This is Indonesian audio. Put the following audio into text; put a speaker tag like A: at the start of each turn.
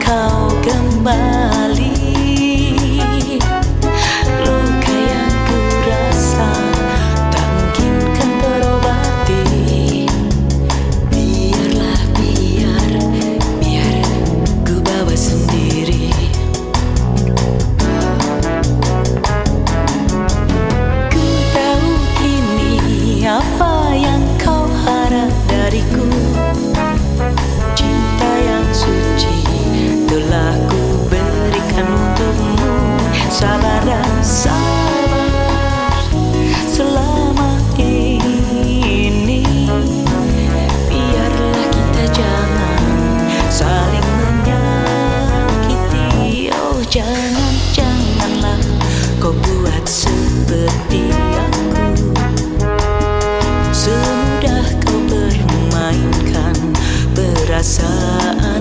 A: kau kembali. perasaan